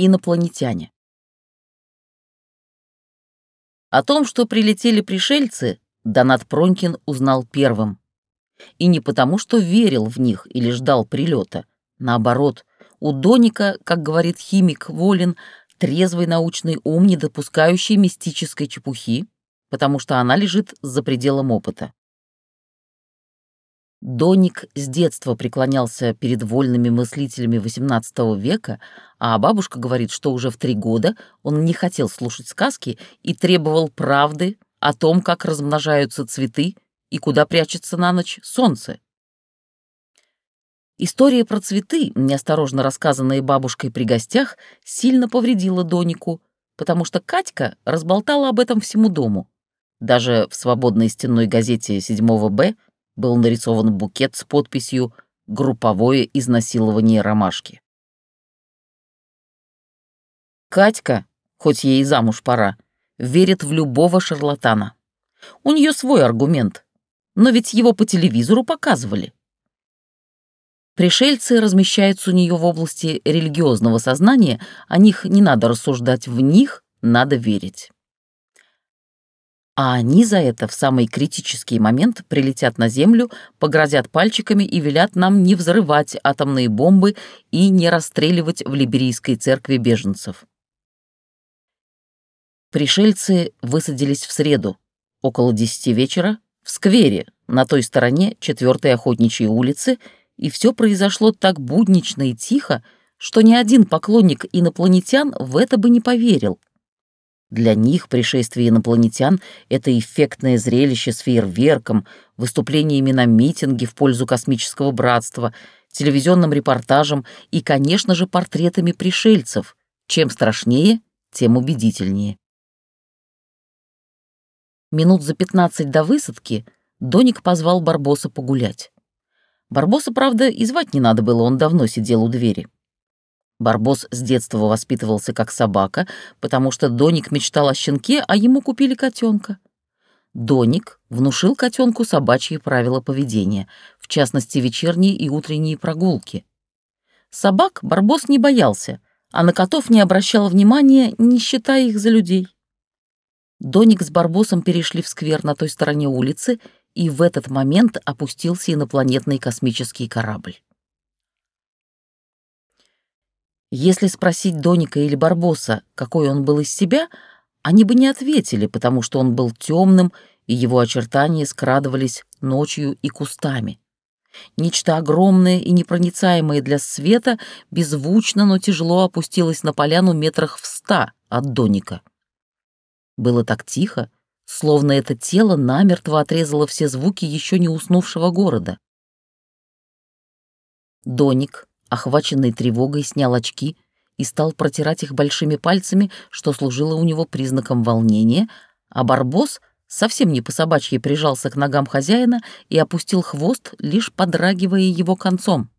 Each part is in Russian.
Инопланетяне. О том, что прилетели пришельцы, Донат Пронькин узнал первым. И не потому, что верил в них или ждал прилета. Наоборот, у Доника, как говорит химик Волин, трезвый научный ум, не допускающий мистической чепухи, потому что она лежит за пределом опыта. Доник с детства преклонялся перед вольными мыслителями XVIII века, а бабушка говорит, что уже в три года он не хотел слушать сказки и требовал правды о том, как размножаются цветы и куда прячется на ночь солнце. История про цветы, неосторожно рассказанная бабушкой при гостях, сильно повредила Донику, потому что Катька разболтала об этом всему дому. Даже в свободной стенной газете 7 Б был нарисован букет с подписью «Групповое изнасилование ромашки». Катька, хоть ей и замуж пора, верит в любого шарлатана. У нее свой аргумент, но ведь его по телевизору показывали. Пришельцы размещаются у нее в области религиозного сознания, о них не надо рассуждать, в них надо верить а они за это в самый критический момент прилетят на Землю, погрозят пальчиками и велят нам не взрывать атомные бомбы и не расстреливать в Либерийской церкви беженцев. Пришельцы высадились в среду, около десяти вечера, в сквере, на той стороне четвертой охотничьей улицы, и все произошло так буднично и тихо, что ни один поклонник инопланетян в это бы не поверил. Для них пришествие инопланетян — это эффектное зрелище с фейерверком, выступлениями на митинге в пользу космического братства, телевизионным репортажем и, конечно же, портретами пришельцев. Чем страшнее, тем убедительнее. Минут за пятнадцать до высадки Доник позвал Барбоса погулять. Барбоса, правда, и звать не надо было, он давно сидел у двери. Барбос с детства воспитывался как собака, потому что Доник мечтал о щенке, а ему купили котенка. Доник внушил котенку собачьи правила поведения, в частности, вечерние и утренние прогулки. Собак Барбос не боялся, а на котов не обращал внимания, не считая их за людей. Доник с Барбосом перешли в сквер на той стороне улицы, и в этот момент опустился инопланетный космический корабль. Если спросить Доника или Барбоса, какой он был из себя, они бы не ответили, потому что он был темным, и его очертания скрадывались ночью и кустами. Нечто огромное и непроницаемое для света беззвучно, но тяжело опустилось на поляну метрах в ста от Доника. Было так тихо, словно это тело намертво отрезало все звуки еще не уснувшего города. Доник, охваченный тревогой, снял очки и стал протирать их большими пальцами, что служило у него признаком волнения, а Барбос совсем не по-собачьи прижался к ногам хозяина и опустил хвост, лишь подрагивая его концом.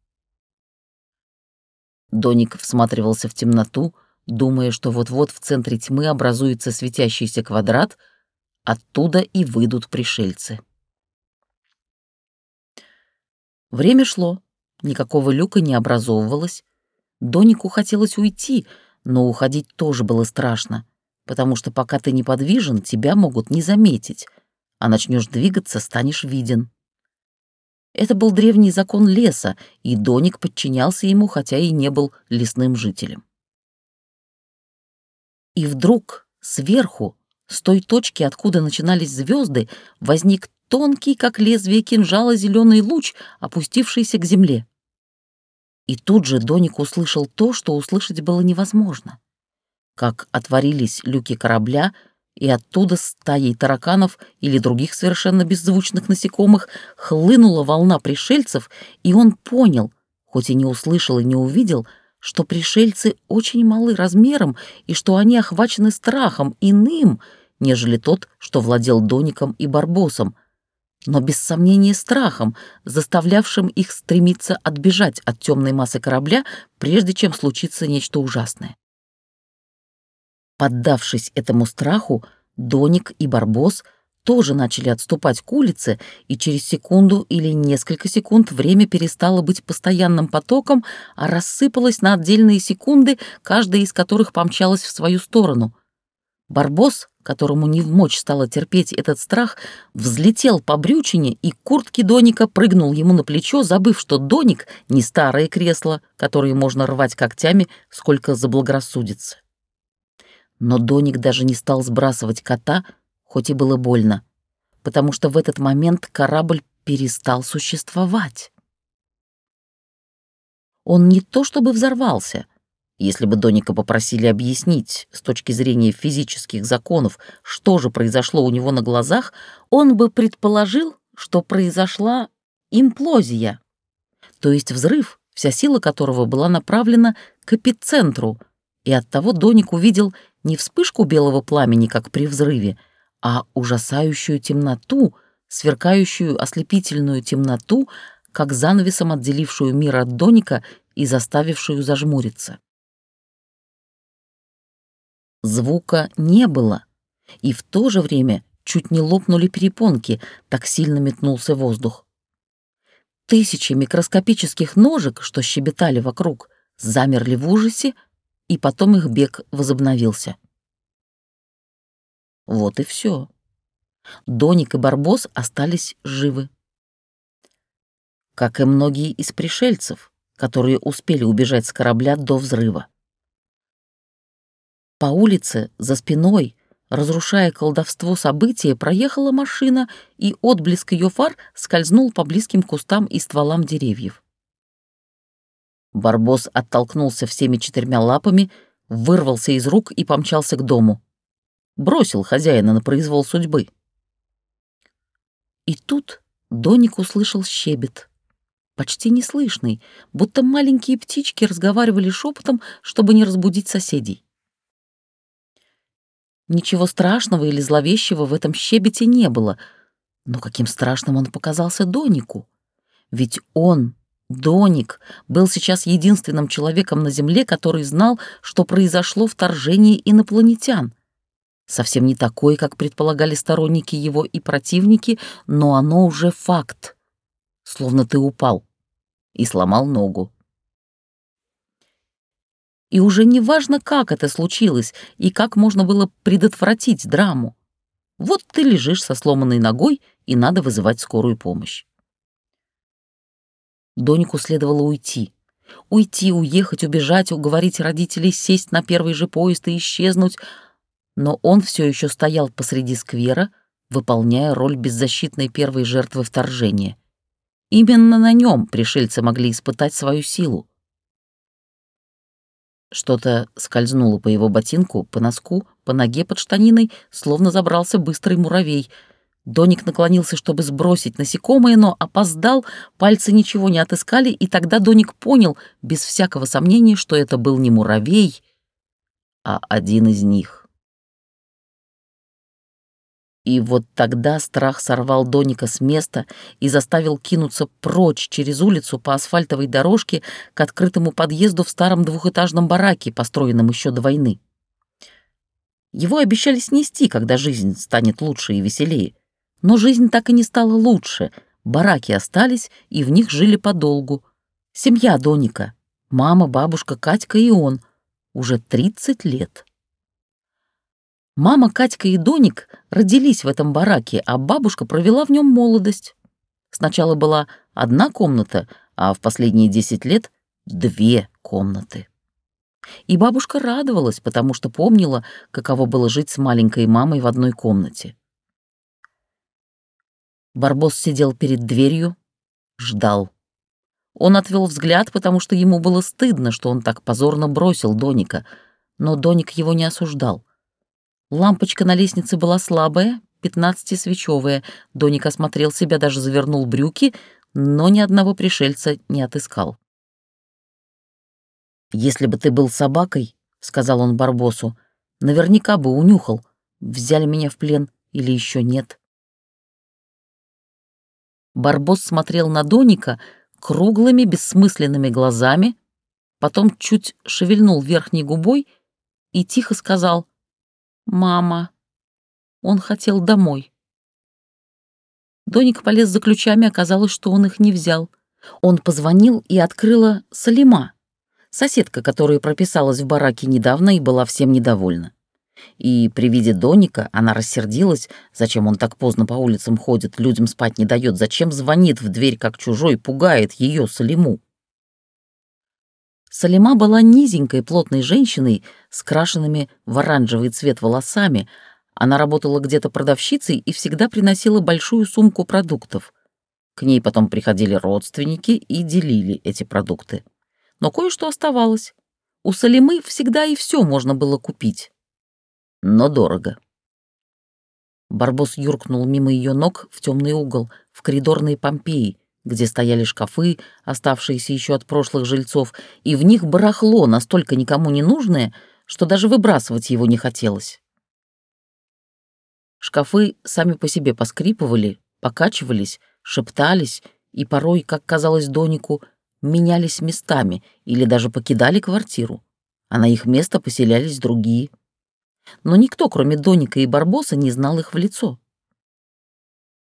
Доник всматривался в темноту, думая, что вот-вот в центре тьмы образуется светящийся квадрат, оттуда и выйдут пришельцы. Время шло. Никакого люка не образовывалось. Донику хотелось уйти, но уходить тоже было страшно, потому что пока ты неподвижен, тебя могут не заметить, а начнешь двигаться, станешь виден. Это был древний закон леса, и Доник подчинялся ему, хотя и не был лесным жителем. И вдруг сверху, с той точки, откуда начинались звезды, возник тонкий, как лезвие кинжала, зеленый луч, опустившийся к земле. И тут же Доник услышал то, что услышать было невозможно. Как отворились люки корабля, и оттуда стаей тараканов или других совершенно беззвучных насекомых хлынула волна пришельцев, и он понял, хоть и не услышал и не увидел, что пришельцы очень малы размером и что они охвачены страхом иным, нежели тот, что владел Доником и Барбосом — но без сомнения страхом, заставлявшим их стремиться отбежать от темной массы корабля, прежде чем случится нечто ужасное. Поддавшись этому страху, Доник и Барбос тоже начали отступать к улице, и через секунду или несколько секунд время перестало быть постоянным потоком, а рассыпалось на отдельные секунды, каждая из которых помчалась в свою сторону. Барбос, которому не в мочь стало терпеть этот страх, взлетел по брючине и куртки Доника прыгнул ему на плечо, забыв, что Доник — не старое кресло, которые можно рвать когтями, сколько заблагорассудится. Но Доник даже не стал сбрасывать кота, хоть и было больно, потому что в этот момент корабль перестал существовать. Он не то чтобы взорвался — если бы Доника попросили объяснить с точки зрения физических законов, что же произошло у него на глазах, он бы предположил, что произошла имплозия, то есть взрыв, вся сила которого была направлена к эпицентру, и оттого Доник увидел не вспышку белого пламени, как при взрыве, а ужасающую темноту, сверкающую ослепительную темноту, как занавесом отделившую мир от Доника и заставившую зажмуриться. Звука не было, и в то же время чуть не лопнули перепонки, так сильно метнулся воздух. Тысячи микроскопических ножек, что щебетали вокруг, замерли в ужасе, и потом их бег возобновился. Вот и все. Доник и Барбос остались живы. Как и многие из пришельцев, которые успели убежать с корабля до взрыва. По улице, за спиной, разрушая колдовство события, проехала машина, и отблеск ее фар скользнул по близким кустам и стволам деревьев. Барбос оттолкнулся всеми четырьмя лапами, вырвался из рук и помчался к дому. Бросил хозяина на произвол судьбы. И тут Доник услышал щебет. Почти неслышный, будто маленькие птички разговаривали шепотом, чтобы не разбудить соседей. Ничего страшного или зловещего в этом щебете не было, но каким страшным он показался Донику. Ведь он, Доник, был сейчас единственным человеком на Земле, который знал, что произошло вторжение инопланетян. Совсем не такое, как предполагали сторонники его и противники, но оно уже факт. Словно ты упал и сломал ногу. И уже не важно, как это случилось и как можно было предотвратить драму. Вот ты лежишь со сломанной ногой, и надо вызывать скорую помощь. Донику следовало уйти. Уйти, уехать, убежать, уговорить родителей сесть на первый же поезд и исчезнуть. Но он все еще стоял посреди сквера, выполняя роль беззащитной первой жертвы вторжения. Именно на нем пришельцы могли испытать свою силу. Что-то скользнуло по его ботинку, по носку, по ноге под штаниной, словно забрался быстрый муравей. Доник наклонился, чтобы сбросить насекомое, но опоздал, пальцы ничего не отыскали, и тогда Доник понял, без всякого сомнения, что это был не муравей, а один из них. И вот тогда страх сорвал Доника с места и заставил кинуться прочь через улицу по асфальтовой дорожке к открытому подъезду в старом двухэтажном бараке, построенном еще до войны. Его обещали снести, когда жизнь станет лучше и веселее. Но жизнь так и не стала лучше. Бараки остались, и в них жили подолгу. Семья Доника. Мама, бабушка, Катька и он. Уже 30 лет. Мама, Катька и Доник родились в этом бараке, а бабушка провела в нем молодость. Сначала была одна комната, а в последние десять лет — две комнаты. И бабушка радовалась, потому что помнила, каково было жить с маленькой мамой в одной комнате. Барбос сидел перед дверью, ждал. Он отвел взгляд, потому что ему было стыдно, что он так позорно бросил Доника, но Доник его не осуждал. Лампочка на лестнице была слабая, пятнадцатисвечевая. Доник осмотрел себя, даже завернул брюки, но ни одного пришельца не отыскал. «Если бы ты был собакой, — сказал он Барбосу, — наверняка бы унюхал, взяли меня в плен или еще нет». Барбос смотрел на Доника круглыми бессмысленными глазами, потом чуть шевельнул верхней губой и тихо сказал — «Мама». Он хотел домой. Доник полез за ключами, оказалось, что он их не взял. Он позвонил и открыла Салима, соседка, которая прописалась в бараке недавно и была всем недовольна. И при виде Доника она рассердилась, зачем он так поздно по улицам ходит, людям спать не дает, зачем звонит в дверь как чужой, пугает ее Салиму. Салима была низенькой, плотной женщиной с крашенными в оранжевый цвет волосами. Она работала где-то продавщицей и всегда приносила большую сумку продуктов. К ней потом приходили родственники и делили эти продукты. Но кое-что оставалось. У Салимы всегда и все можно было купить но дорого. Барбос юркнул мимо ее ног в темный угол, в коридорные Помпеи, где стояли шкафы, оставшиеся еще от прошлых жильцов, и в них барахло, настолько никому не нужное, что даже выбрасывать его не хотелось. Шкафы сами по себе поскрипывали, покачивались, шептались и порой, как казалось Донику, менялись местами или даже покидали квартиру, а на их место поселялись другие но никто, кроме Доника и Барбоса, не знал их в лицо.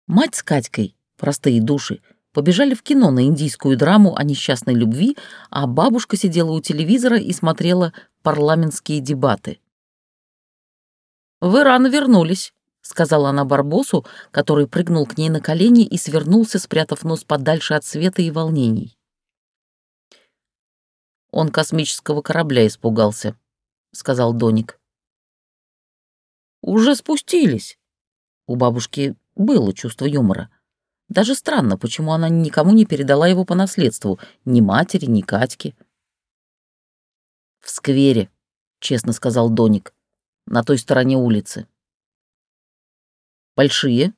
Мать с Катькой, простые души, побежали в кино на индийскую драму о несчастной любви, а бабушка сидела у телевизора и смотрела парламентские дебаты. «Вы рано вернулись», — сказала она Барбосу, который прыгнул к ней на колени и свернулся, спрятав нос подальше от света и волнений. «Он космического корабля испугался», — сказал Доник. Уже спустились. У бабушки было чувство юмора. Даже странно, почему она никому не передала его по наследству, ни матери, ни Катьке. «В сквере», — честно сказал Доник, — «на той стороне улицы». «Большие,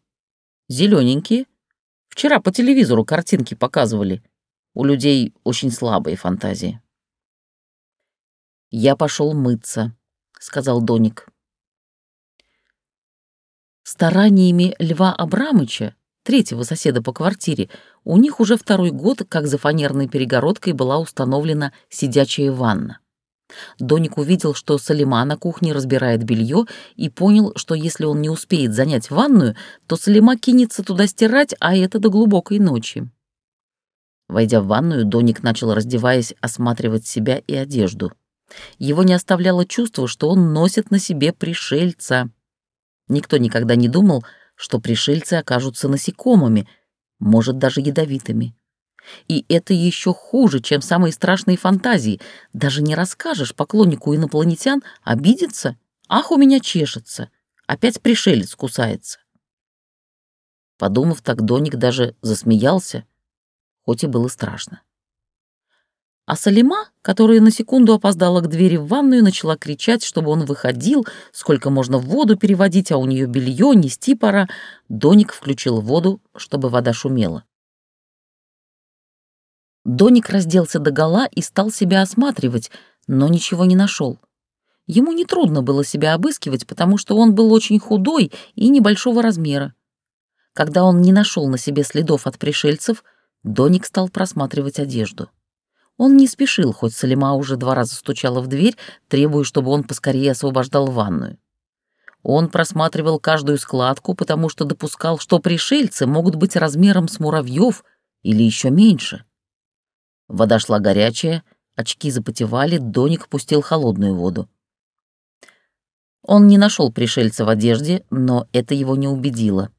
зелененькие. Вчера по телевизору картинки показывали. У людей очень слабые фантазии». «Я пошел мыться», — сказал Доник. Стараниями Льва Абрамыча, третьего соседа по квартире, у них уже второй год, как за фанерной перегородкой была установлена сидячая ванна. Доник увидел, что Салима на кухне разбирает белье и понял, что если он не успеет занять ванную, то Салима кинется туда стирать, а это до глубокой ночи. Войдя в ванную, Доник начал, раздеваясь, осматривать себя и одежду. Его не оставляло чувство, что он носит на себе пришельца. Никто никогда не думал, что пришельцы окажутся насекомыми, может, даже ядовитыми. И это еще хуже, чем самые страшные фантазии. Даже не расскажешь поклоннику инопланетян, обидится. Ах, у меня чешется. Опять пришелец кусается. Подумав так, Доник даже засмеялся, хоть и было страшно. А Салима, которая на секунду опоздала к двери в ванную, начала кричать, чтобы он выходил, сколько можно в воду переводить, а у нее белье, нести пора. Доник включил воду, чтобы вода шумела. Доник разделся догола и стал себя осматривать, но ничего не нашел. Ему нетрудно было себя обыскивать, потому что он был очень худой и небольшого размера. Когда он не нашел на себе следов от пришельцев, Доник стал просматривать одежду. Он не спешил, хоть Салима уже два раза стучала в дверь, требуя, чтобы он поскорее освобождал ванную. Он просматривал каждую складку, потому что допускал, что пришельцы могут быть размером с муравьев или еще меньше. Вода шла горячая, очки запотевали, Доник пустил холодную воду. Он не нашел пришельца в одежде, но это его не убедило.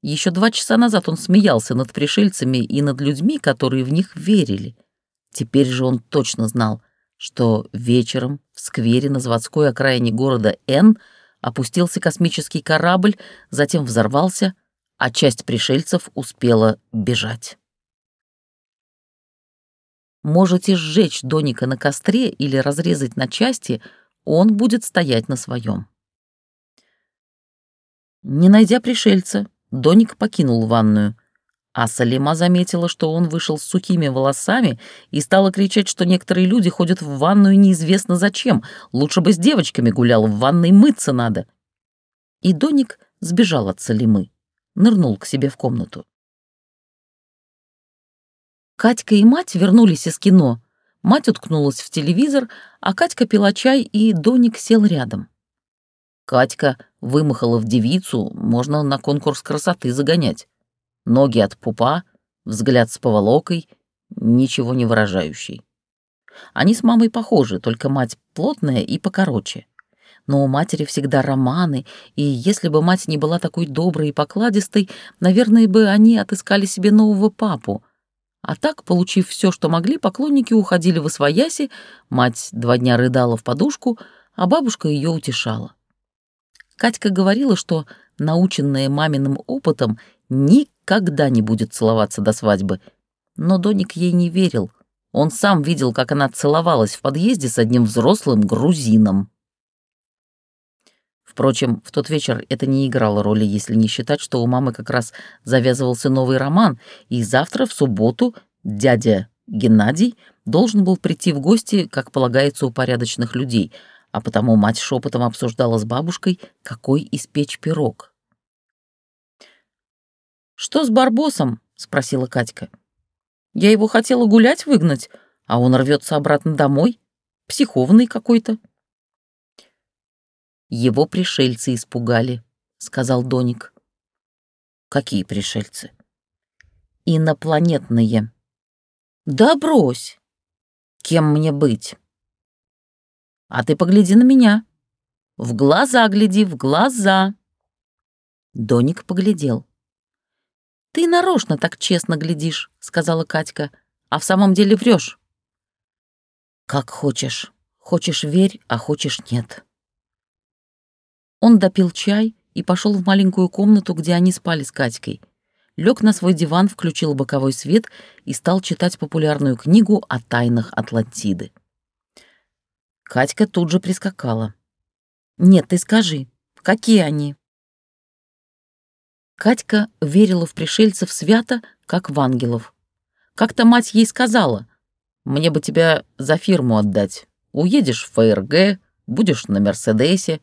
Еще два часа назад он смеялся над пришельцами и над людьми, которые в них верили — Теперь же он точно знал, что вечером в сквере на заводской окраине города Н опустился космический корабль, затем взорвался, а часть пришельцев успела бежать. Можете сжечь Доника на костре или разрезать на части, он будет стоять на своем. Не найдя пришельца, Доник покинул ванную — а Салима заметила, что он вышел с сухими волосами и стала кричать, что некоторые люди ходят в ванную неизвестно зачем. Лучше бы с девочками гулял, в ванной мыться надо. И Доник сбежал от Салимы, нырнул к себе в комнату. Катька и мать вернулись из кино. Мать уткнулась в телевизор, а Катька пила чай, и Доник сел рядом. Катька вымахала в девицу, можно на конкурс красоты загонять. Ноги от пупа, взгляд с поволокой, ничего не выражающий. Они с мамой похожи, только мать плотная и покороче. Но у матери всегда романы, и если бы мать не была такой доброй и покладистой, наверное, бы они отыскали себе нового папу. А так, получив все, что могли, поклонники уходили в освояси, мать два дня рыдала в подушку, а бабушка ее утешала. Катька говорила, что, наученная маминым опытом, никогда не будет целоваться до свадьбы. Но Доник ей не верил. Он сам видел, как она целовалась в подъезде с одним взрослым грузином. Впрочем, в тот вечер это не играло роли, если не считать, что у мамы как раз завязывался новый роман, и завтра, в субботу, дядя Геннадий должен был прийти в гости, как полагается у порядочных людей, а потому мать шепотом обсуждала с бабушкой, какой испечь пирог. «Что с Барбосом?» — спросила Катька. «Я его хотела гулять выгнать, а он рвется обратно домой. Психованный какой-то». Его пришельцы испугали, сказал Доник. Какие пришельцы? Инопланетные. Да брось. Кем мне быть? А ты погляди на меня. В глаза гляди, в глаза. Доник поглядел. Ты нарочно так честно глядишь, сказала Катька, а в самом деле врешь. Как хочешь. Хочешь верь, а хочешь нет. Он допил чай и пошел в маленькую комнату, где они спали с Катькой. Лег на свой диван, включил боковой свет и стал читать популярную книгу о тайнах Атлантиды. Катька тут же прискакала. «Нет, ты скажи, какие они?» Катька верила в пришельцев свято, как в ангелов. Как-то мать ей сказала, «Мне бы тебя за фирму отдать. Уедешь в ФРГ, будешь на Мерседесе,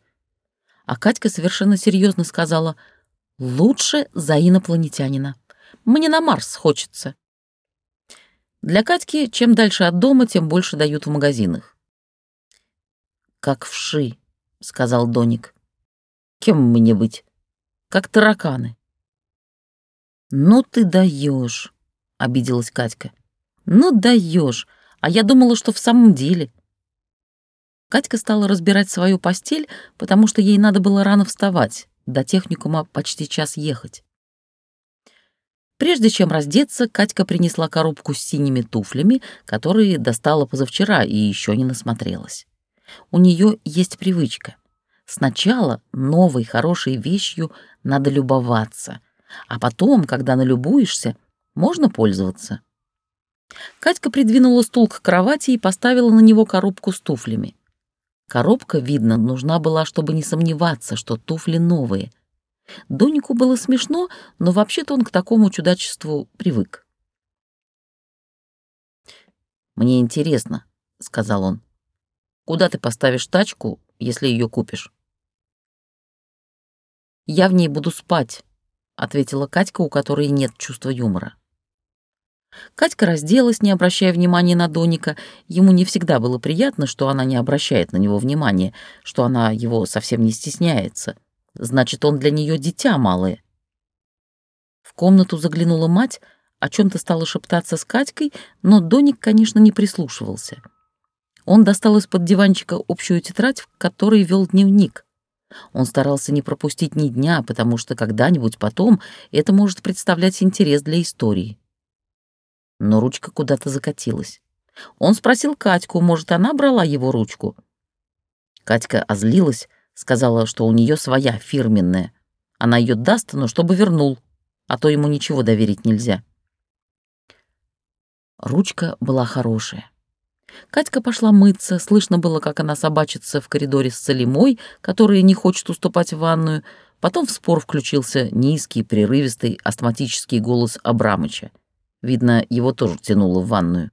а Катька совершенно серьезно сказала, «Лучше за инопланетянина. Мне на Марс хочется». Для Катьки чем дальше от дома, тем больше дают в магазинах. «Как вши», — сказал Доник. «Кем мне быть? Как тараканы». «Ну ты даешь», — обиделась Катька. «Ну даешь, а я думала, что в самом деле». Катька стала разбирать свою постель, потому что ей надо было рано вставать, до техникума почти час ехать. Прежде чем раздеться, Катька принесла коробку с синими туфлями, которые достала позавчера и еще не насмотрелась. У нее есть привычка. Сначала новой хорошей вещью надо любоваться, а потом, когда налюбуешься, можно пользоваться. Катька придвинула стул к кровати и поставила на него коробку с туфлями. Коробка, видно, нужна была, чтобы не сомневаться, что туфли новые. Донику было смешно, но вообще-то он к такому чудачеству привык. «Мне интересно», — сказал он, — «куда ты поставишь тачку, если ее купишь?» «Я в ней буду спать», — ответила Катька, у которой нет чувства юмора. Катька разделась, не обращая внимания на Доника. Ему не всегда было приятно, что она не обращает на него внимания, что она его совсем не стесняется. Значит, он для нее дитя малое. В комнату заглянула мать, о чем-то стала шептаться с Катькой, но Доник, конечно, не прислушивался. Он достал из-под диванчика общую тетрадь, в которой вел дневник. Он старался не пропустить ни дня, потому что когда-нибудь потом это может представлять интерес для истории но ручка куда-то закатилась. Он спросил Катьку, может, она брала его ручку. Катька озлилась, сказала, что у нее своя фирменная. Она ее даст, но чтобы вернул, а то ему ничего доверить нельзя. Ручка была хорошая. Катька пошла мыться, слышно было, как она собачится в коридоре с Салимой, которая не хочет уступать в ванную. Потом в спор включился низкий, прерывистый, астматический голос Абрамыча. Видно, его тоже тянуло в ванную.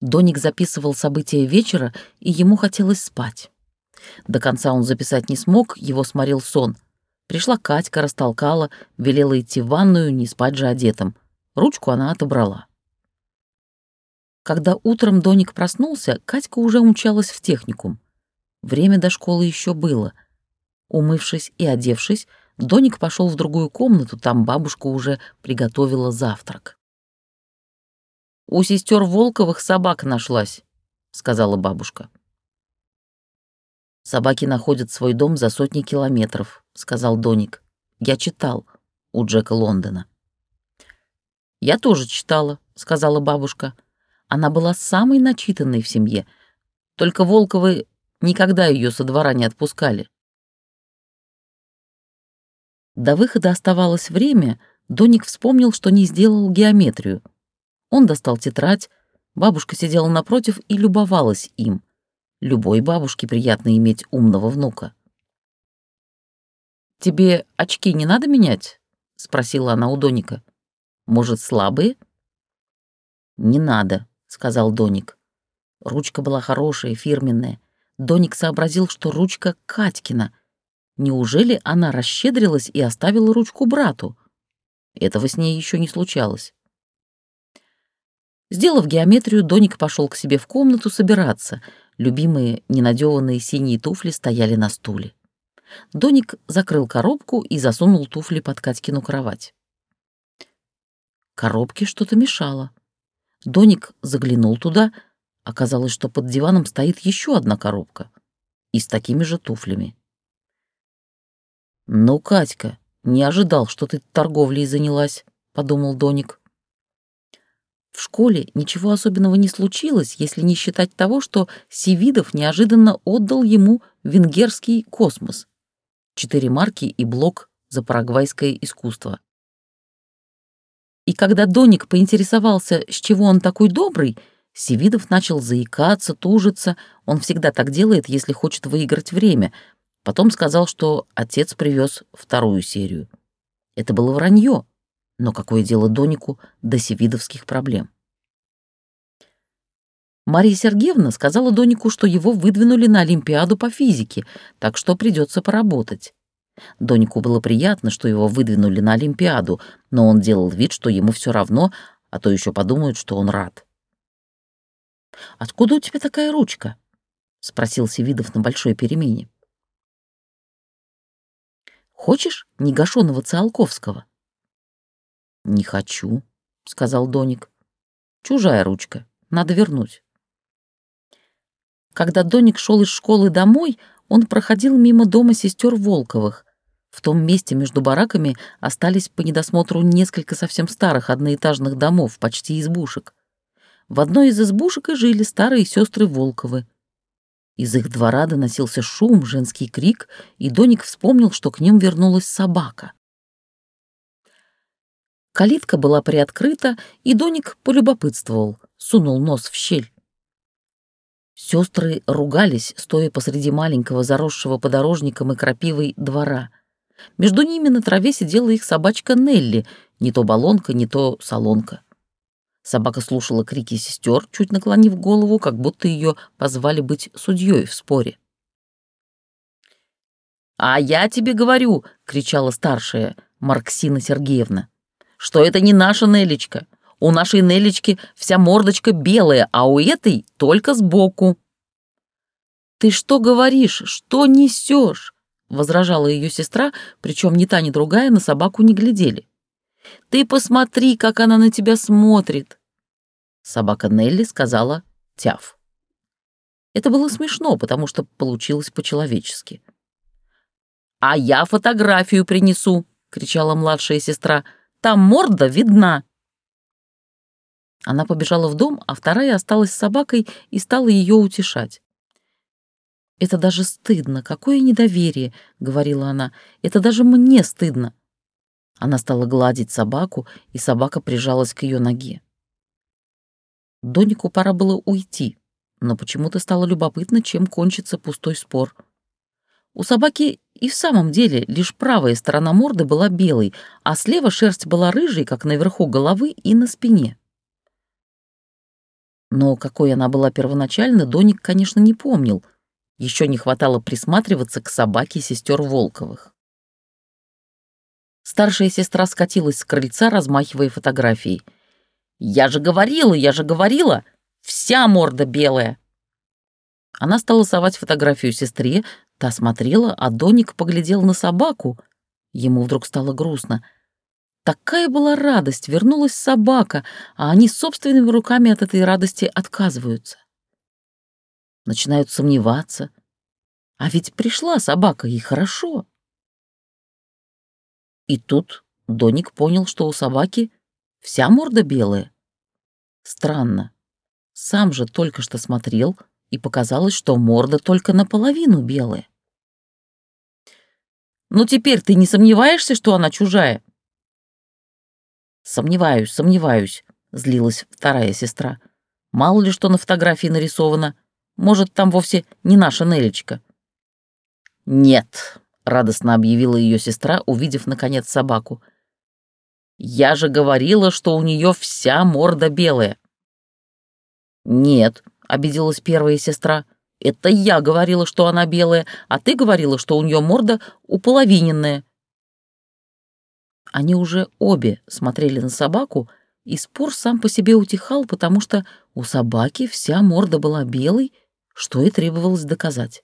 Доник записывал события вечера, и ему хотелось спать. До конца он записать не смог, его сморил сон. Пришла Катька, растолкала, велела идти в ванную, не спать же одетым. Ручку она отобрала. Когда утром Доник проснулся, Катька уже умчалась в техникум. Время до школы еще было. Умывшись и одевшись, Доник пошел в другую комнату, там бабушка уже приготовила завтрак. «У сестер Волковых собак нашлась», — сказала бабушка. «Собаки находят свой дом за сотни километров», — сказал Доник. «Я читал у Джека Лондона». «Я тоже читала», — сказала бабушка. Она была самой начитанной в семье. Только Волковы никогда ее со двора не отпускали. До выхода оставалось время, Доник вспомнил, что не сделал геометрию. Он достал тетрадь, бабушка сидела напротив и любовалась им. Любой бабушке приятно иметь умного внука. «Тебе очки не надо менять?» — спросила она у Доника. «Может, слабые?» «Не надо», — сказал Доник. Ручка была хорошая, фирменная. Доник сообразил, что ручка Катькина. Неужели она расщедрилась и оставила ручку брату? Этого с ней еще не случалось. Сделав геометрию, Доник пошел к себе в комнату собираться. Любимые ненадеванные синие туфли стояли на стуле. Доник закрыл коробку и засунул туфли под Катькину кровать. Коробке что-то мешало. Доник заглянул туда, оказалось, что под диваном стоит еще одна коробка и с такими же туфлями. «Ну, Катька, не ожидал, что ты торговлей занялась», — подумал Доник. В школе ничего особенного не случилось, если не считать того, что Севидов неожиданно отдал ему венгерский космос. Четыре марки и блок за парагвайское искусство. И когда Доник поинтересовался, с чего он такой добрый, Севидов начал заикаться, тужиться. Он всегда так делает, если хочет выиграть время. Потом сказал, что отец привез вторую серию. Это было вранье. Но какое дело Донику до севидовских проблем? Мария Сергеевна сказала Донику, что его выдвинули на Олимпиаду по физике, так что придется поработать. Донику было приятно, что его выдвинули на Олимпиаду, но он делал вид, что ему все равно, а то еще подумают, что он рад. «Откуда у тебя такая ручка?» — спросил Севидов на большой перемене. «Хочешь негашенного Циолковского?» «Не хочу», — сказал Доник. «Чужая ручка, надо вернуть». Когда Доник шел из школы домой, он проходил мимо дома сестер Волковых. В том месте между бараками остались по недосмотру несколько совсем старых одноэтажных домов, почти избушек. В одной из избушек и жили старые сестры Волковы. Из их двора доносился шум, женский крик, и Доник вспомнил, что к ним вернулась собака. Калитка была приоткрыта, и Доник полюбопытствовал, сунул нос в щель. Сестры ругались, стоя посреди маленького заросшего подорожником и крапивой двора — между ними на траве сидела их собачка Нелли, не то балонка, не то солонка. Собака слушала крики сестер, чуть наклонив голову, как будто ее позвали быть судьей в споре. «А я тебе говорю!» — кричала старшая Марксина Сергеевна, «что это не наша Нелечка. У нашей Нелечки вся мордочка белая, а у этой только сбоку». «Ты что говоришь? Что несешь? — возражала ее сестра, причем ни та, ни другая на собаку не глядели. «Ты посмотри, как она на тебя смотрит!» Собака Нелли сказала «тяв». Это было смешно, потому что получилось по-человечески. «А я фотографию принесу!» — кричала младшая сестра. «Там морда видна!» Она побежала в дом, а вторая осталась с собакой и стала ее утешать. «Это даже стыдно. Какое недоверие!» — говорила она. «Это даже мне стыдно!» Она стала гладить собаку, и собака прижалась к ее ноге. Донику пора было уйти, но почему-то стало любопытно, чем кончится пустой спор. У собаки и в самом деле лишь правая сторона морды была белой, а слева шерсть была рыжей, как наверху головы и на спине. Но какой она была первоначально, Доник, конечно, не помнил — еще не хватало присматриваться к собаке сестер Волковых. Старшая сестра скатилась с крыльца, размахивая фотографией. «Я же говорила, я же говорила! Вся морда белая!» Она стала совать фотографию сестре, та смотрела, а Доник поглядел на собаку. Ему вдруг стало грустно. Такая была радость, вернулась собака, а они собственными руками от этой радости отказываются. Начинают сомневаться. А ведь пришла собака, и хорошо. И тут Доник понял, что у собаки вся морда белая. Странно. Сам же только что смотрел, и показалось, что морда только наполовину белая. «Ну теперь ты не сомневаешься, что она чужая?» «Сомневаюсь, сомневаюсь», — злилась вторая сестра. «Мало ли что на фотографии нарисовано. Может, там вовсе не наша Нелечка». «Нет», — радостно объявила ее сестра, увидев, наконец, собаку. «Я же говорила, что у нее вся морда белая». «Нет», — обиделась первая сестра, — это я говорила, что она белая, а ты говорила, что у нее морда уполовиненная. Они уже обе смотрели на собаку, и спор сам по себе утихал, потому что у собаки вся морда была белой, что и требовалось доказать.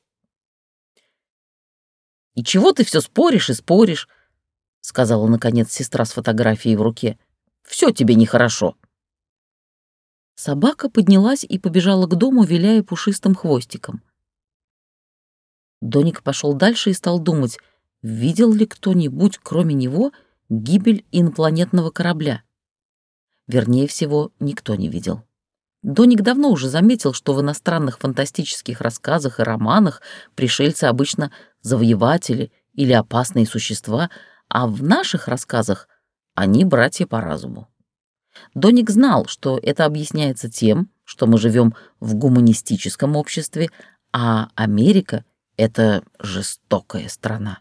«И чего ты все споришь и споришь?» — сказала, наконец, сестра с фотографией в руке. «Все тебе нехорошо». Собака поднялась и побежала к дому, виляя пушистым хвостиком. Доник пошел дальше и стал думать, видел ли кто-нибудь, кроме него, гибель инопланетного корабля. Вернее всего, никто не видел. Доник давно уже заметил, что в иностранных фантастических рассказах и романах пришельцы обычно завоеватели или опасные существа, а в наших рассказах они братья по разуму. Доник знал, что это объясняется тем, что мы живем в гуманистическом обществе, а Америка — это жестокая страна.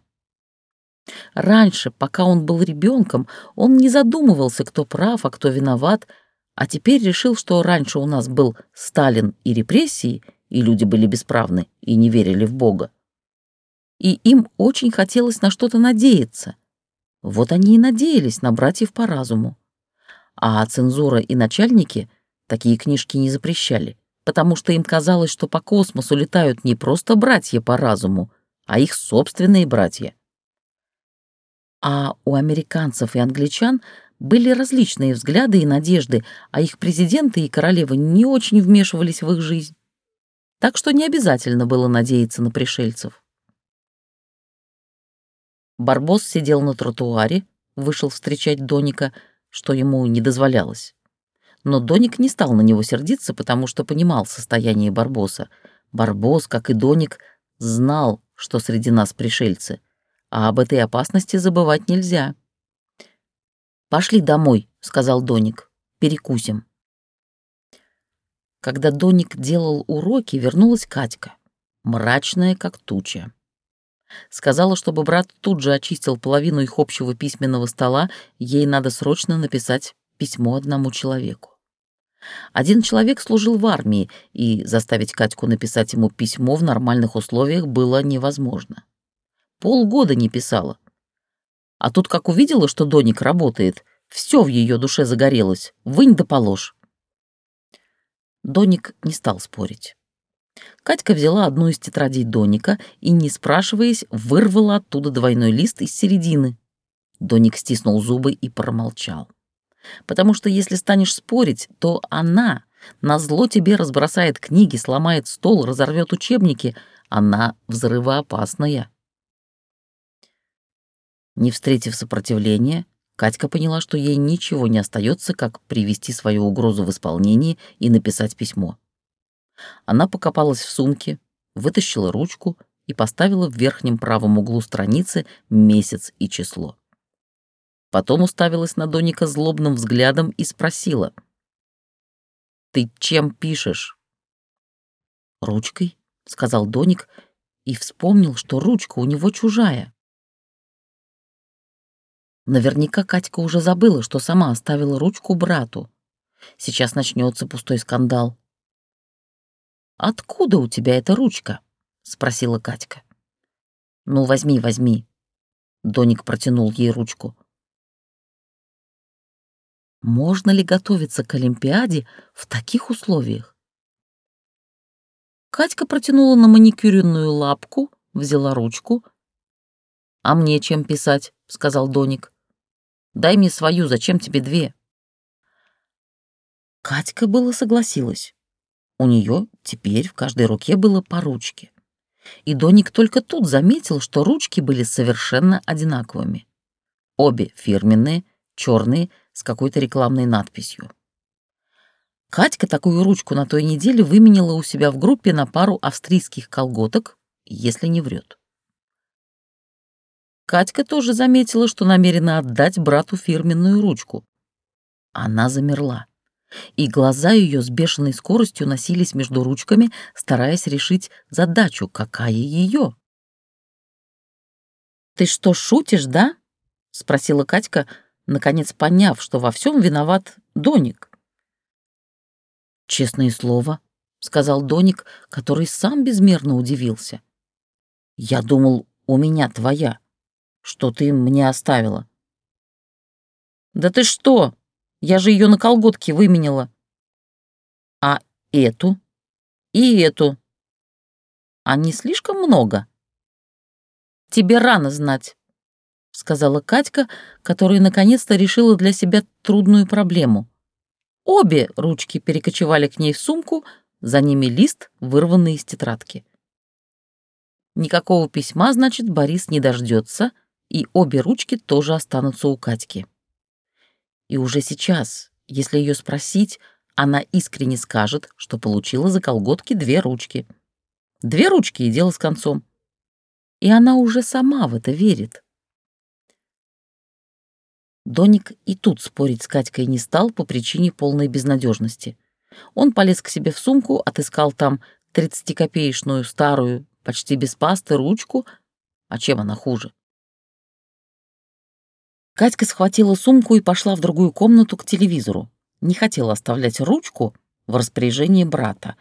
Раньше, пока он был ребенком, он не задумывался, кто прав, а кто виноват, а теперь решил, что раньше у нас был Сталин и репрессии, и люди были бесправны и не верили в Бога. И им очень хотелось на что-то надеяться. Вот они и надеялись на братьев по разуму а цензура и начальники такие книжки не запрещали, потому что им казалось, что по космосу летают не просто братья по разуму, а их собственные братья. А у американцев и англичан были различные взгляды и надежды, а их президенты и королевы не очень вмешивались в их жизнь. Так что не обязательно было надеяться на пришельцев. Барбос сидел на тротуаре, вышел встречать Доника — что ему не дозволялось. Но Доник не стал на него сердиться, потому что понимал состояние Барбоса. Барбос, как и Доник, знал, что среди нас пришельцы, а об этой опасности забывать нельзя. «Пошли домой», — сказал Доник, — «перекусим». Когда Доник делал уроки, вернулась Катька, мрачная, как туча. Сказала, чтобы брат тут же очистил половину их общего письменного стола, ей надо срочно написать письмо одному человеку. Один человек служил в армии, и заставить Катьку написать ему письмо в нормальных условиях было невозможно. Полгода не писала. А тут, как увидела, что Доник работает, все в ее душе загорелось, вынь да положь. Доник не стал спорить. Катька взяла одну из тетрадей Доника и, не спрашиваясь, вырвала оттуда двойной лист из середины. Доник стиснул зубы и промолчал. Потому что если станешь спорить, то она назло тебе разбросает книги, сломает стол, разорвет учебники. Она взрывоопасная. Не встретив сопротивления, Катька поняла, что ей ничего не остается, как привести свою угрозу в исполнение и написать письмо. Она покопалась в сумке, вытащила ручку и поставила в верхнем правом углу страницы месяц и число. Потом уставилась на Доника злобным взглядом и спросила. «Ты чем пишешь?» «Ручкой», — сказал Доник и вспомнил, что ручка у него чужая. Наверняка Катька уже забыла, что сама оставила ручку брату. Сейчас начнется пустой скандал. «Откуда у тебя эта ручка?» — спросила Катька. «Ну, возьми, возьми». Доник протянул ей ручку. Можно ли готовиться к Олимпиаде в таких условиях? Катька протянула на маникюренную лапку, взяла ручку. «А мне чем писать?» — сказал Доник. «Дай мне свою, зачем тебе две?» Катька было согласилась. У нее теперь в каждой руке было по ручке. И Доник только тут заметил, что ручки были совершенно одинаковыми. Обе фирменные, черные, с какой-то рекламной надписью. Катька такую ручку на той неделе выменила у себя в группе на пару австрийских колготок, если не врет. Катька тоже заметила, что намерена отдать брату фирменную ручку. Она замерла, и глаза ее с бешеной скоростью носились между ручками, стараясь решить задачу, какая ее. «Ты что, шутишь, да?» — спросила Катька, наконец поняв, что во всем виноват Доник. «Честное слово», — сказал Доник, который сам безмерно удивился. «Я думал, у меня твоя, что ты мне оставила». «Да ты что? Я же ее на колготки выменила». «А эту? И эту? А не слишком много?» «Тебе рано знать», — сказала Катька, которая наконец-то решила для себя трудную проблему. Обе ручки перекочевали к ней в сумку, за ними лист, вырванный из тетрадки. Никакого письма, значит, Борис не дождется, и обе ручки тоже останутся у Катьки. И уже сейчас, если ее спросить, она искренне скажет, что получила за колготки две ручки. Две ручки и дело с концом. И она уже сама в это верит. Доник и тут спорить с Катькой не стал по причине полной безнадежности. Он полез к себе в сумку, отыскал там тридцатикопеечную старую, почти без пасты, ручку. А чем она хуже? Катька схватила сумку и пошла в другую комнату к телевизору. Не хотела оставлять ручку в распоряжении брата.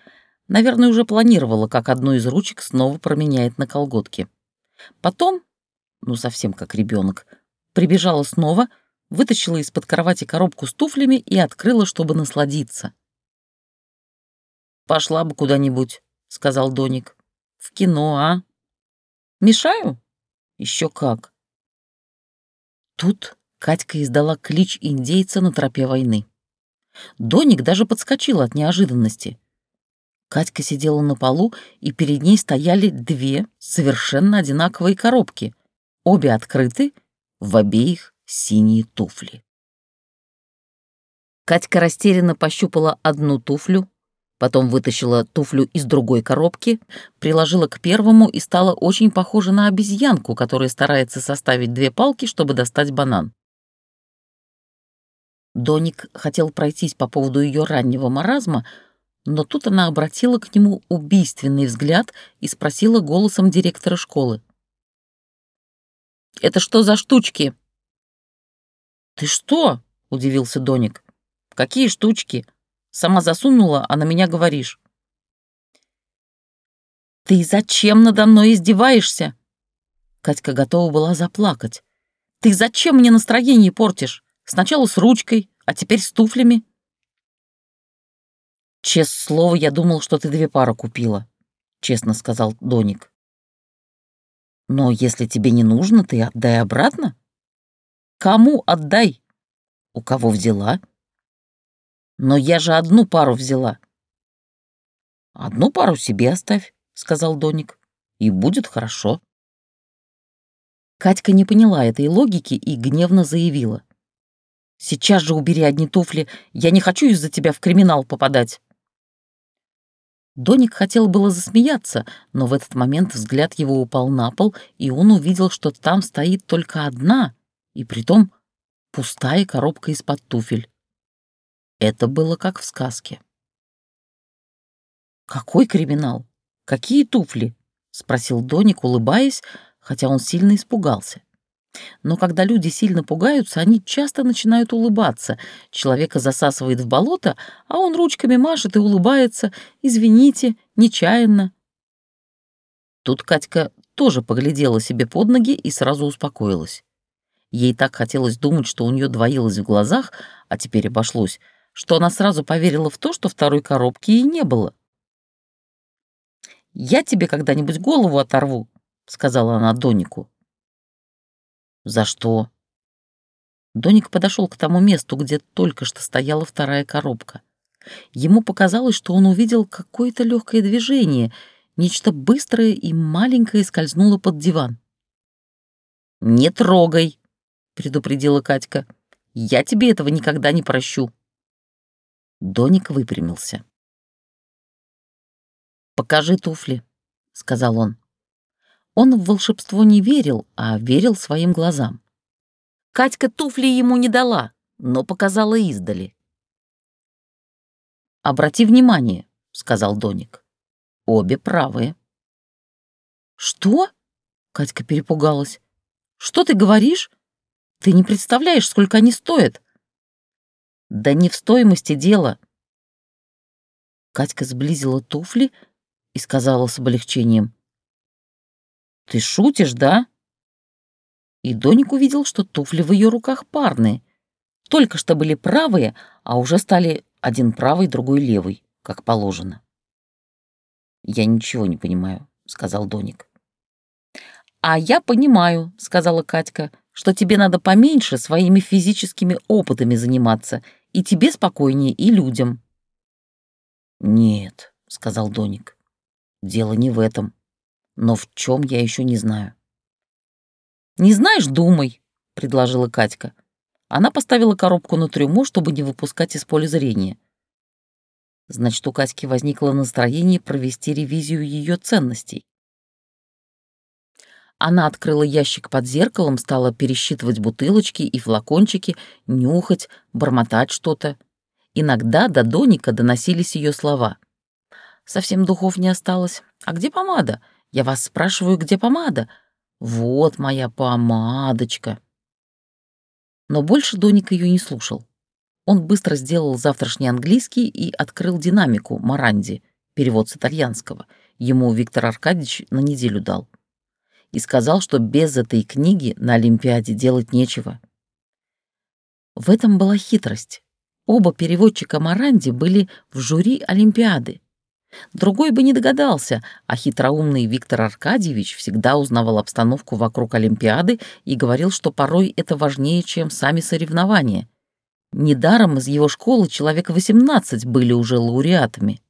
Наверное, уже планировала, как одну из ручек снова променяет на колготки. Потом, ну совсем как ребенок, прибежала снова — вытащила из-под кровати коробку с туфлями и открыла, чтобы насладиться. «Пошла бы куда-нибудь», — сказал Доник. «В кино, а? Мешаю? Еще как». Тут Катька издала клич индейца на тропе войны. Доник даже подскочил от неожиданности. Катька сидела на полу, и перед ней стояли две совершенно одинаковые коробки, обе открыты, в обеих синие туфли. Катька растерянно пощупала одну туфлю, потом вытащила туфлю из другой коробки, приложила к первому и стала очень похожа на обезьянку, которая старается составить две палки, чтобы достать банан. Доник хотел пройтись по поводу ее раннего маразма, но тут она обратила к нему убийственный взгляд и спросила голосом директора школы. «Это что за штучки?» «Ты что?» — удивился Доник. «Какие штучки? Сама засунула, а на меня говоришь». «Ты зачем надо мной издеваешься?» Катька готова была заплакать. «Ты зачем мне настроение портишь? Сначала с ручкой, а теперь с туфлями». «Честное слово, я думал, что ты две пары купила», — честно сказал Доник. «Но если тебе не нужно, ты отдай обратно. Кому отдай? У кого взяла? Но я же одну пару взяла. Одну пару себе оставь, сказал Доник, и будет хорошо. Катька не поняла этой логики и гневно заявила. «Сейчас же убери одни туфли, я не хочу из-за тебя в криминал попадать». Доник хотел было засмеяться, но в этот момент взгляд его упал на пол, и он увидел, что там стоит только одна, и притом пустая коробка из-под туфель. Это было как в сказке. «Какой криминал? Какие туфли?» — спросил Доник, улыбаясь, хотя он сильно испугался. Но когда люди сильно пугаются, они часто начинают улыбаться. Человека засасывает в болото, а он ручками машет и улыбается. «Извините, нечаянно». Тут Катька тоже поглядела себе под ноги и сразу успокоилась. Ей так хотелось думать, что у нее двоилось в глазах, а теперь обошлось, что она сразу поверила в то, что второй коробки и не было. «Я тебе когда-нибудь голову оторву», — сказала она Донику. За что? Доник подошел к тому месту, где только что стояла вторая коробка. Ему показалось, что он увидел какое-то легкое движение, нечто быстрое и маленькое скользнуло под диван. «Не трогай!» — предупредила Катька. «Я тебе этого никогда не прощу». Доник выпрямился. «Покажи туфли», — сказал он. Он в волшебство не верил, а верил своим глазам. Катька туфли ему не дала, но показала издали. «Обрати внимание», — сказал Доник. «Обе правые». «Что?» — Катька перепугалась. «Что ты говоришь? Ты не представляешь, сколько они стоят». «Да не в стоимости дело». Катька сблизила туфли и сказала с облегчением. «Ты шутишь, да?» И Доник увидел, что туфли в ее руках парные. Только что были правые, а уже стали один правый, другой левый, как положено. «Я ничего не понимаю», — сказал Доник. «А я понимаю», — сказала Катька, «что тебе надо поменьше своими физическими опытами заниматься, и тебе спокойнее, и людям». «Нет», — сказал Доник, — «дело не в этом но в чем я еще не знаю. «Не знаешь, думай», — предложила Катька. Она поставила коробку на трюмо, чтобы не выпускать из поля зрения. Значит, у Катьки возникло настроение провести ревизию ее ценностей. Она открыла ящик под зеркалом, стала пересчитывать бутылочки и флакончики, нюхать, бормотать что-то. Иногда до Доника доносились ее слова. «Совсем духов не осталось. А где помада? Я вас спрашиваю, где помада? Вот моя помадочка. Но больше Доник ее не слушал. Он быстро сделал завтрашний английский и открыл динамику Маранди, перевод с итальянского. Ему Виктор Аркадьевич на неделю дал. И сказал, что без этой книги на Олимпиаде делать нечего. В этом была хитрость. Оба переводчика Маранди были в жюри Олимпиады. Другой бы не догадался, а хитроумный Виктор Аркадьевич всегда узнавал обстановку вокруг Олимпиады и говорил, что порой это важнее, чем сами соревнования. Недаром из его школы человек 18 были уже лауреатами.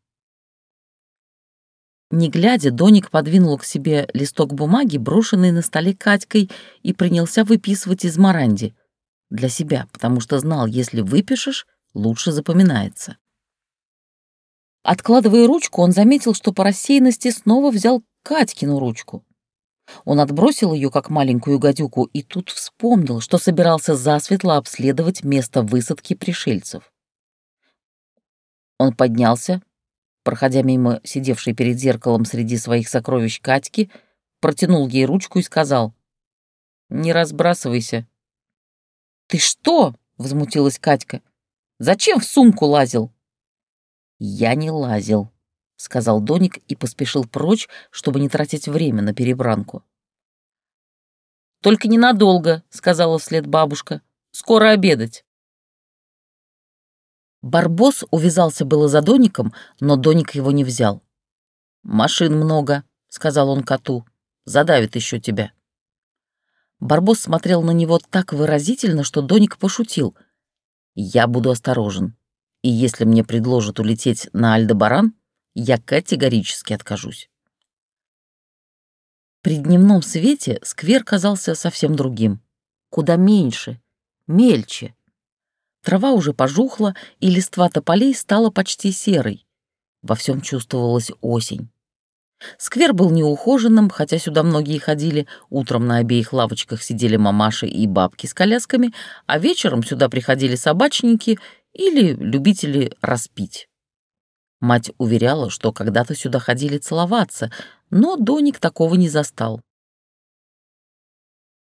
Не глядя, Доник подвинул к себе листок бумаги, брошенный на столе Катькой, и принялся выписывать из Маранди. Для себя, потому что знал, если выпишешь, лучше запоминается. Откладывая ручку, он заметил, что по рассеянности снова взял Катькину ручку. Он отбросил ее, как маленькую гадюку, и тут вспомнил, что собирался засветло обследовать место высадки пришельцев. Он поднялся, проходя мимо сидевшей перед зеркалом среди своих сокровищ Катьки, протянул ей ручку и сказал, «Не разбрасывайся». «Ты что?» — возмутилась Катька. «Зачем в сумку лазил?» «Я не лазил», — сказал Доник и поспешил прочь, чтобы не тратить время на перебранку. «Только ненадолго», — сказала вслед бабушка. «Скоро обедать». Барбос увязался было за Доником, но Доник его не взял. «Машин много», — сказал он коту. «Задавит еще тебя». Барбос смотрел на него так выразительно, что Доник пошутил. «Я буду осторожен и если мне предложат улететь на Альдебаран, я категорически откажусь. При дневном свете сквер казался совсем другим. Куда меньше, мельче. Трава уже пожухла, и листва тополей стала почти серой. Во всем чувствовалась осень. Сквер был неухоженным, хотя сюда многие ходили. Утром на обеих лавочках сидели мамаши и бабки с колясками, а вечером сюда приходили собачники или любители распить. Мать уверяла, что когда-то сюда ходили целоваться, но Доник такого не застал.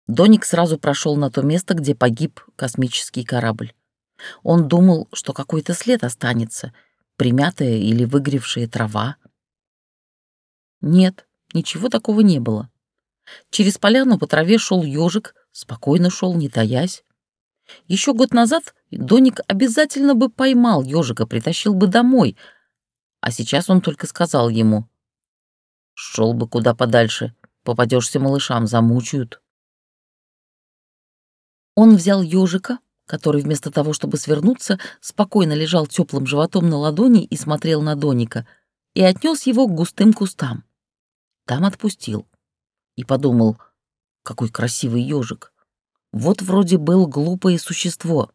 Доник сразу прошел на то место, где погиб космический корабль. Он думал, что какой-то след останется, примятая или выгревшая трава. Нет, ничего такого не было. Через поляну по траве шел ежик, спокойно шел, не таясь. Еще год назад Доник обязательно бы поймал ежика, притащил бы домой, а сейчас он только сказал ему «Шел бы куда подальше, попадешься малышам, замучают». Он взял ежика, который вместо того, чтобы свернуться, спокойно лежал теплым животом на ладони и смотрел на Доника, и отнес его к густым кустам. Там отпустил. И подумал, какой красивый ежик. Вот вроде был глупое существо.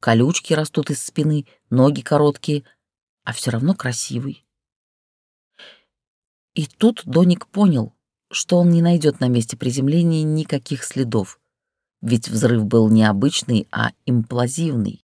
Колючки растут из спины, ноги короткие, а все равно красивый. И тут Доник понял, что он не найдет на месте приземления никаких следов, ведь взрыв был не обычный, а имплазивный.